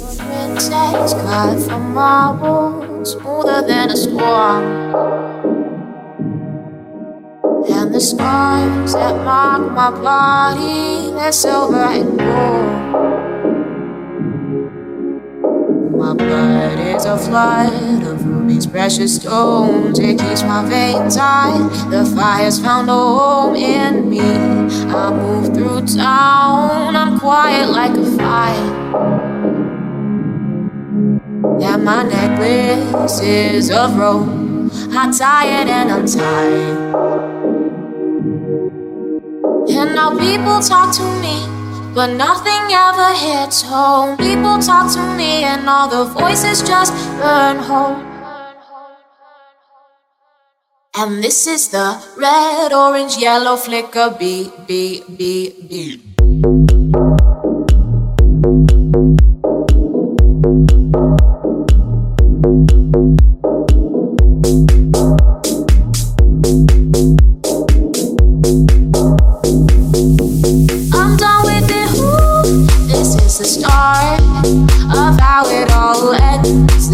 Princess cut from marble, smoother than a storm. And the scars that mark my body, they're silver and gold. My blood is a flood of rubies, precious stones. It keeps my veins high. The fire's found a home in me. I move through town, I'm quiet like a fire. My necklace is of rope. I tie it and untie. And now people talk to me. But nothing ever hits home. People talk to me, and all the voices just burn home. And this is the red, orange, yellow flicker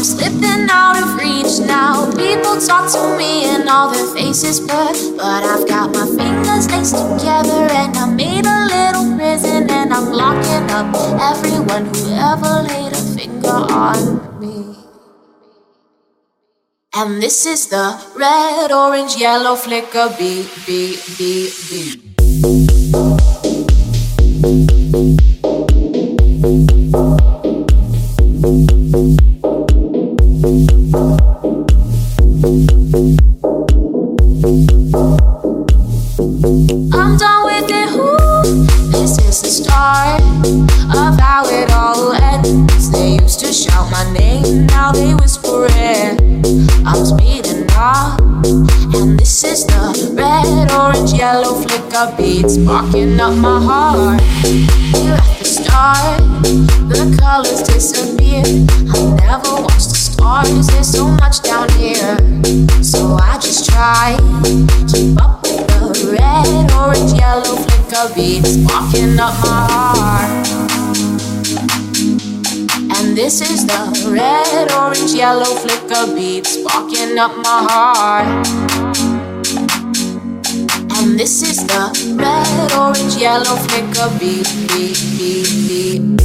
I'm slipping out of reach now. People talk to me and all their faces blur, but I've got my fingers laced together and I made a little prison and I'm locking up everyone who ever laid a finger on me. And this is the red, orange, yellow flicker beat, beat, beat, beat. Beats sparking up and this is the red orange yellow flicker beat knocking up my heart. You at the start, the colors disappear. I never watch the stars, there's so much down here. Keep up with the red, orange, yellow flicker beats sparking up my heart. And this is the red, orange, yellow flicker beat sparking up my heart. And this is the red, orange, yellow flicker beat, beat, beat, beat.